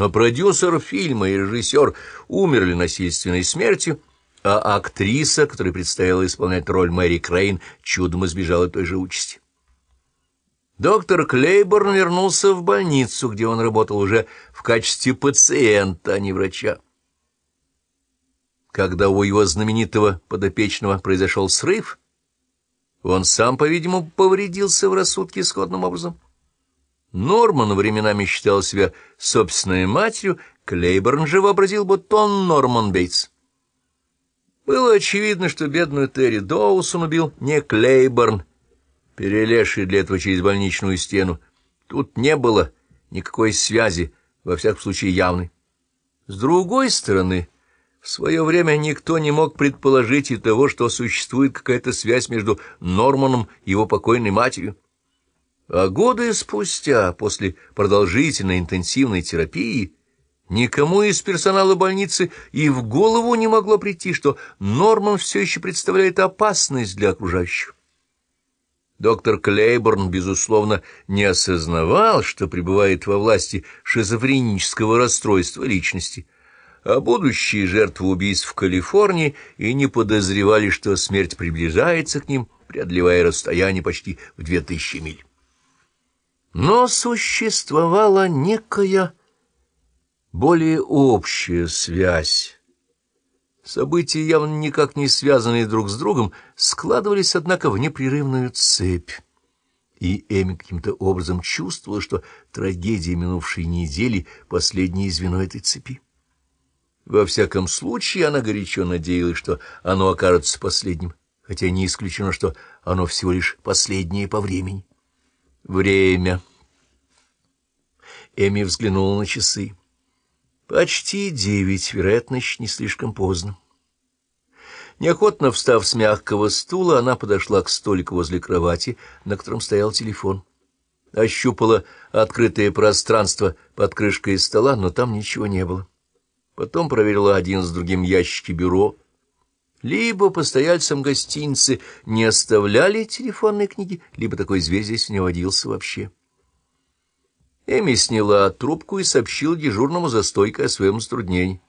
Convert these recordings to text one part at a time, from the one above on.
Но продюсер фильма и режиссер умерли насильственной смертью, а актриса, которая предстояла исполнять роль Мэри Крейн, чудом избежала той же участи. Доктор Клейборн вернулся в больницу, где он работал уже в качестве пациента, а не врача. Когда у его знаменитого подопечного произошел срыв, он сам, по-видимому, повредился в рассудке сходным образом. Норман временами считал себя собственной матерью, Клейборн же вообразил, будто он Норман Бейтс. Было очевидно, что бедную Терри Доусон убил не Клейборн, перелезший для этого через больничную стену. Тут не было никакой связи, во всяком случае явной. С другой стороны, в свое время никто не мог предположить и того, что существует какая-то связь между Норманом и его покойной матерью. А годы спустя, после продолжительной интенсивной терапии, никому из персонала больницы и в голову не могло прийти, что Норман все еще представляет опасность для окружающих. Доктор Клейборн, безусловно, не осознавал, что пребывает во власти шизофренического расстройства личности, а будущие жертвы убийств в Калифорнии и не подозревали, что смерть приближается к ним, преодолевая расстояние почти в две тысячи миль. Но существовала некая более общая связь, События, явно никак не связанные друг с другом, складывались, однако, в непрерывную цепь. И Эми каким-то образом чувствовала, что трагедия минувшей недели — последнее звено этой цепи. Во всяком случае, она горячо надеялась, что оно окажется последним, хотя не исключено, что оно всего лишь последнее по времени. Время. Эми взглянула на часы. Почти девять, вероятно, не слишком поздно. Неохотно встав с мягкого стула, она подошла к столику возле кровати, на котором стоял телефон. Ощупала открытое пространство под крышкой стола, но там ничего не было. Потом проверила один с другим ящики бюро. Либо постояльцам гостиницы не оставляли телефонные книги, либо такой зверь здесь не водился вообще. Эми сняла трубку и сообщил дежурному за стойкой о своем затруднении.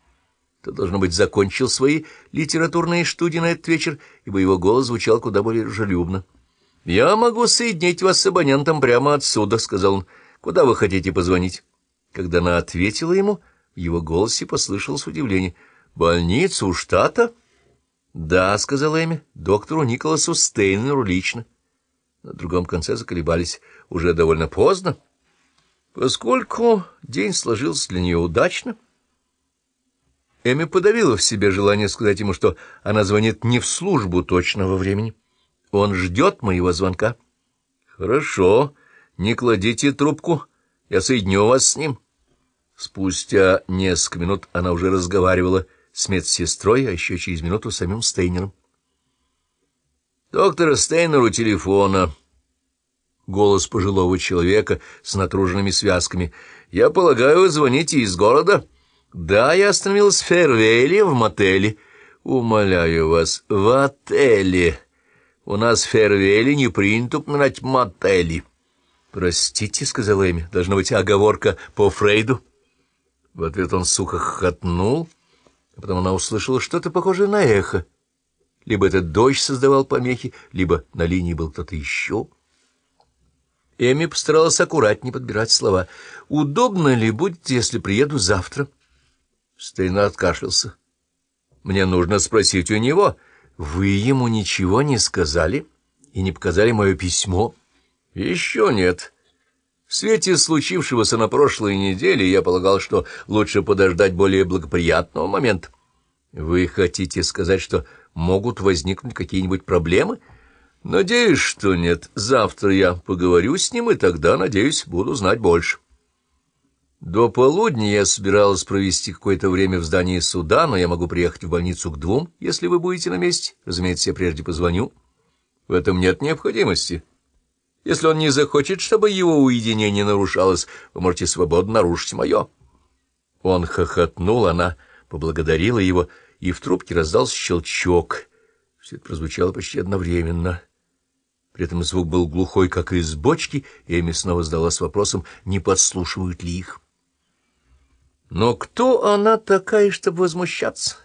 Тот, должно быть, закончил свои литературные студии на этот вечер, ибо его голос звучал куда более дружелюбно. — Я могу соединить вас с абонентом прямо отсюда, — сказал он. — Куда вы хотите позвонить? Когда она ответила ему, в его голосе послышалось удивление. — Больницу штата? — Да, — сказала Эми, — доктору Николасу Стейнеру лично. На другом конце заколебались. — Уже довольно поздно. — Поскольку день сложился для нее удачно, Эми подавила в себе желание сказать ему, что она звонит не в службу точного времени. Он ждет моего звонка. Хорошо, не кладите трубку, я соединю вас с ним. Спустя несколько минут она уже разговаривала с медсестрой, а еще через минуту с самим Стейнером. Доктора Стейнеру телефона голос пожилого человека с натруженными связками. «Я полагаю, вы звоните из города?» «Да, я остановилась в Фервейле, в мотеле». «Умоляю вас, в отеле. У нас в Фервейле не принято упоминать мотели». «Простите», — сказала Эми, — «должна быть оговорка по Фрейду». В ответ он сухо хохотнул, потом она услышала что-то похожее на эхо. Либо этот дождь создавал помехи, либо на линии был кто-то еще. Эми постаралась аккуратнее подбирать слова. «Удобно ли будет, если приеду завтра?» Стейна откашлялся. «Мне нужно спросить у него. Вы ему ничего не сказали и не показали мое письмо?» «Еще нет. В свете случившегося на прошлой неделе я полагал, что лучше подождать более благоприятного момента. Вы хотите сказать, что могут возникнуть какие-нибудь проблемы?» Надеюсь, что нет. Завтра я поговорю с ним, и тогда, надеюсь, буду знать больше. До полудня я собиралась провести какое-то время в здании суда, но я могу приехать в больницу к двум, если вы будете на месте. Разумеется, я прежде позвоню. В этом нет необходимости. Если он не захочет, чтобы его уединение нарушалось, вы можете свободно нарушить мое. Он хохотнул, она поблагодарила его, и в трубке раздался щелчок. Все это прозвучало почти одновременно. При этом звук был глухой, как из бочки, и Эми снова задалась вопросом, не подслушивают ли их. Но кто она такая, чтобы возмущаться?